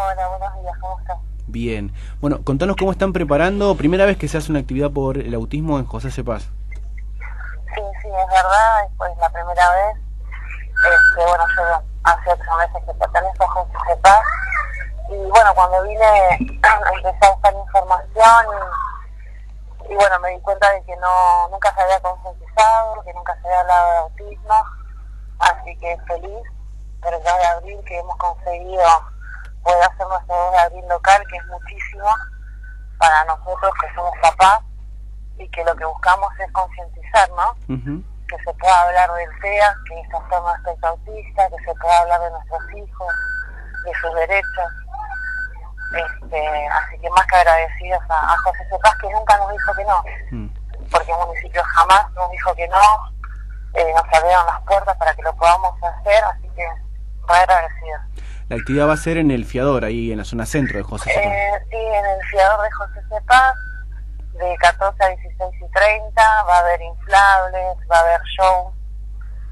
Hola, buenos días, ¿cómo estás? Bien. Bueno, contanos cómo están preparando. Primera vez que se hace una actividad por el autismo en José Cepaz. Sí, sí, es verdad, es pues la primera vez. Este, bueno, yo hace ocho meses que pertenezco a José Cepaz. Y bueno, cuando vine empecé a buscar información y, y, bueno, me di cuenta de que no nunca se había concientizado, que nunca se había hablado de autismo. Así que feliz, pero ya de abril que hemos conseguido poder hacer nuestro 2 de abril local, que es muchísimo para nosotros que somos papás y que lo que buscamos es concientizar, ¿no? Que se pueda hablar del TEA, que es trastorno aspecto autista, que se pueda hablar de nuestros hijos, de sus derechos. Este, así que más que agradecidos a, a José Cepaz, que nunca nos dijo que no, mm. porque el municipio jamás nos dijo que no, eh, nos abrieron las puertas para que lo podamos hacer, así que muy agradecidos. La actividad va a ser en el Fiador, ahí en la zona centro de José Cepaz. Eh, sí, en el Fiador de José Cepaz, de 14 a 16 y 30, va a haber inflables, va a haber show,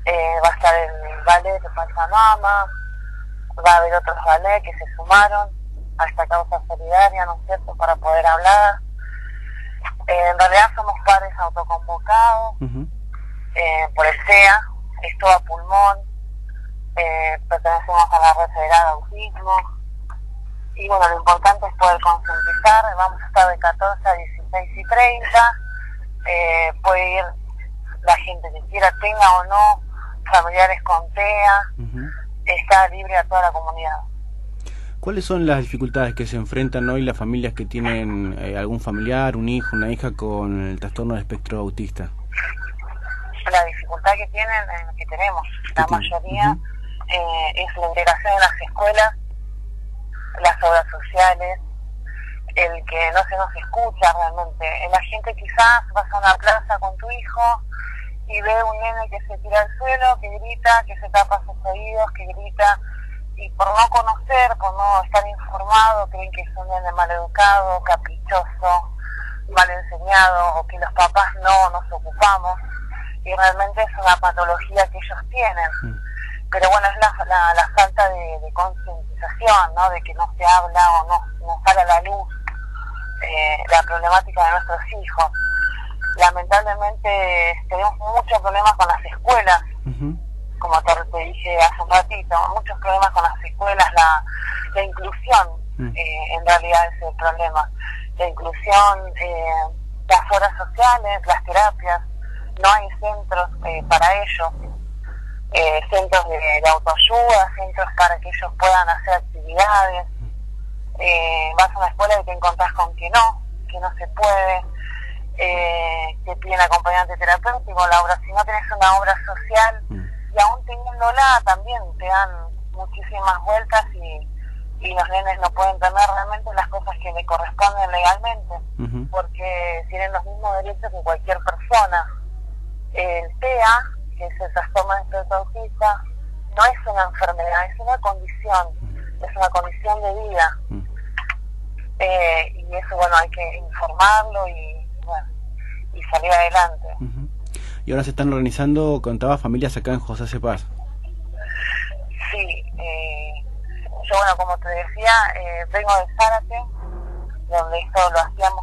eh, va a estar el ballet de Pachamama, va a haber otros ballets que se sumaron a esta causa solidaria, ¿no es cierto?, para poder hablar. Eh, en realidad somos padres autoconvocados eh, por el CEA, es todo a pulmón, eh, pertenecemos a la red federal de autismo. Y bueno, lo importante es poder concientizar, vamos a estar de 14 a 16 y 30, eh, puede ir la gente que quiera, tenga o no familiares con TEA, está libre a toda la comunidad. ¿Cuáles son las dificultades que se enfrentan hoy las familias que tienen eh, algún familiar, un hijo, una hija con el trastorno de espectro autista? La dificultad que tienen, eh, que tenemos, la mayoría, eh, es la integración en las escuelas, las obras sociales, el que no se nos escucha realmente. La gente quizás vas a una plaza con tu hijo y ve un nene que se tira al suelo, que grita, que se tapa sus oídos, que grita, y por no conocer, por no estar informado, creen que es un nene mal educado, caprichoso, mal enseñado, o que los papás no nos ocupamos, y realmente es una patología que ellos tienen. Pero bueno, es la, la, falta de, de concientización, ¿no? De que no se habla o no, no sale a la luz eh, la problemática de nuestros hijos. Lamentablemente tenemos muchos problemas con las escuelas, como te, dije hace un ratito, muchos problemas con las escuelas, la, la inclusión mm. eh, en realidad es el problema. La inclusión, eh, las horas sociales, las terapias, no hay centros eh, para ello eh, centros de, autoayuda, centros para que ellos puedan hacer actividades. Eh, vas a una escuela y te encontrás con que no, que no se puede, eh, que piden acompañante terapéutico, la obra, si no tenés una obra social, mm. y aún teniéndola también te dan muchísimas vueltas y, y los nenes no pueden tener realmente las cosas que le corresponden legalmente, porque tienen los mismos derechos que cualquier persona. El TEA, que es el trastorno de autista, no es una enfermedad, es una condición, es una condición de vida. Mm. Eh, y eso, bueno, hay que informarlo y, bueno, y salir adelante. Y ahora se están organizando, contaba, familias acá en José Cepaz. Sí, eh, yo, bueno, como te decía, eh, vengo de Zárate, donde esto lo hacíamos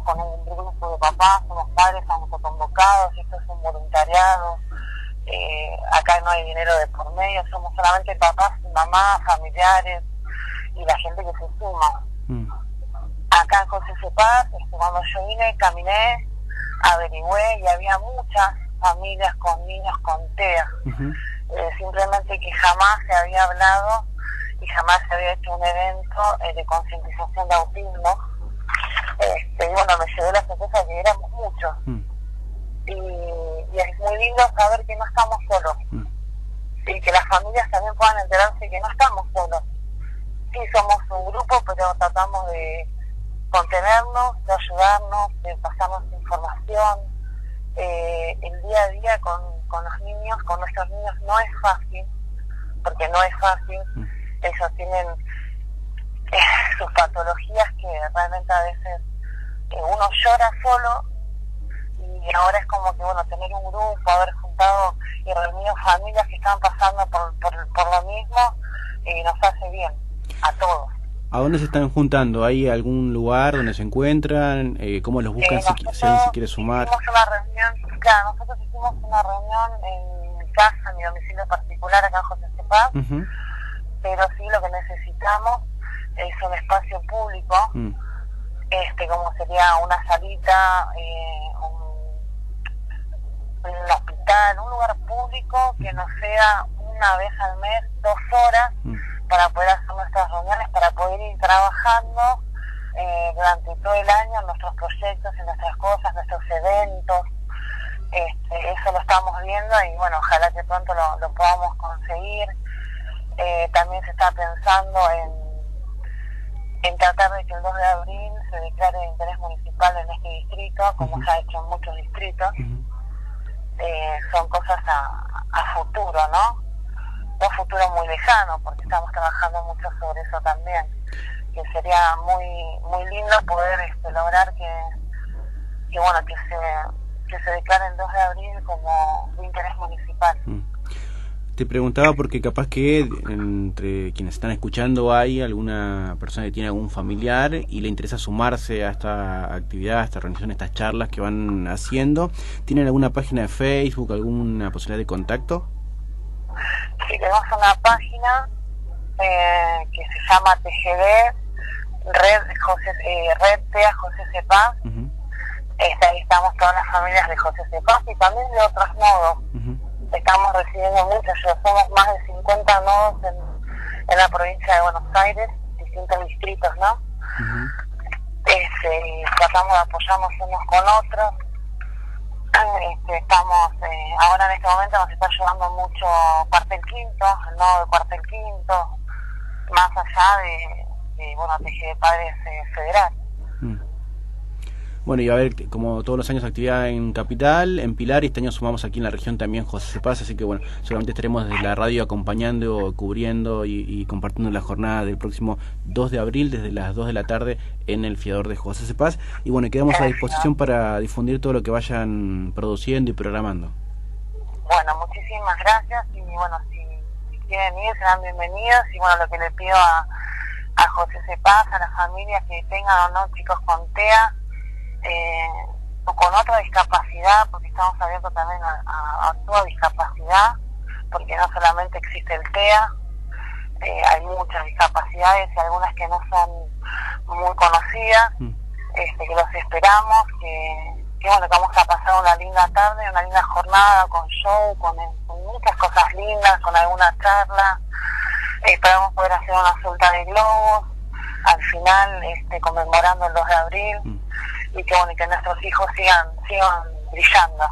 hay dinero de por medio, somos solamente papás, mamás, familiares y la gente que se suma. Mm. Acá en José Cepaz, cuando yo vine, caminé, averigüé y había muchas familias con niños con TEA. Eh, simplemente que jamás se había hablado y jamás se había hecho un evento eh, de concientización de autismo. Este, y bueno, me llevé la sorpresa que éramos muchos. Mm. Y y es muy lindo saber que no estamos solos mm. y que las familias también puedan enterarse que no estamos solos. Sí, somos un grupo, pero tratamos de contenernos, de ayudarnos, de pasarnos información. Eh, el día a día con, con los niños, con nuestros niños, no es fácil, porque no es fácil. Mm. Ellos tienen eh, sus patologías que realmente a veces eh, uno llora solo y ahora es como que, bueno, tener un grupo, haber juntado y reunido familias que están pasando por, por, lo mismo, eh, nos hace bien, a todos. ¿A dónde se están juntando? ¿Hay algún lugar donde se encuentran? Eh, ¿Cómo los buscan si, si, alguien se quiere sumar? Hicimos una reunión, claro, nosotros hicimos una reunión en mi casa, en mi domicilio particular acá en José Cepaz, pero sí lo que necesitamos es un espacio público, mm. este como sería una salita, eh, un, un, hospital, un lugar público que no sea una vez al mes, dos horas, para poder hacer nuestras reuniones, para poder ir trabajando eh, durante todo el año en nuestros proyectos, en nuestras cosas, nuestros eventos. Este, eso lo estamos viendo y bueno, ojalá que pronto lo, lo podamos conseguir. Eh, también se está pensando en, en tratar de que el 2 de abril se declare de interés municipal en este distrito, como se ha hecho en muchos distritos. Eh, son cosas a, a futuro, ¿no? un futuro muy lejano, porque estamos trabajando mucho sobre eso también, que sería muy muy lindo poder este, lograr que, que bueno que se que se declare el 2 de abril como de interés municipal. Mm. Te preguntaba porque capaz que entre quienes están escuchando hay alguna persona que tiene algún familiar y le interesa sumarse a esta actividad, a esta reunión, a estas charlas que van haciendo. ¿Tienen alguna página de Facebook, alguna posibilidad de contacto? Sí, tenemos una página eh, que se llama TGD, Red, José, eh, Red TEA José Cepaz. este, ahí estamos todas las familias de José Cepaz y también de otros nodos. Estamos recibiendo muchos, somos más de 50 nodos en, en la provincia de Buenos Aires, distintos distritos, ¿no? este, tratamos de apoyarnos unos con otros este, estamos, eh, ahora en este momento nos está ayudando mucho Cuartel Quinto, el nodo de Cuartel Quinto, más allá de, de bueno, de Padres eh, Federal. Mm. Bueno, y a ver, como todos los años, actividad en Capital, en Pilar, y este año sumamos aquí en la región también José Paz, así que bueno, solamente estaremos desde la radio acompañando, cubriendo y, compartiendo la jornada del próximo 2 de abril desde las 2 de la tarde en el Fiador de José Paz. Y bueno, quedamos a disposición para difundir todo lo que vayan produciendo y programando. Bueno, muchísimas gracias y bueno, si, quieren ir, serán bienvenidos y bueno, lo que le pido a, a José Cepaz, a las familias que tengan o no chicos con TEA, eh, o con otra discapacidad, porque estamos abiertos también a, toda discapacidad, porque no solamente existe el TEA, eh, hay muchas discapacidades y algunas que no son muy conocidas, mm. este, que los esperamos, que, que, bueno, que vamos a pasar una linda tarde, una linda jornada con show, con, muchas cosas lindas, con alguna charla, esperamos poder hacer una suelta de globos, al final este, conmemorando el 2 de abril. Mm y que, bueno, que nuestros hijos sigan, sigan brillando.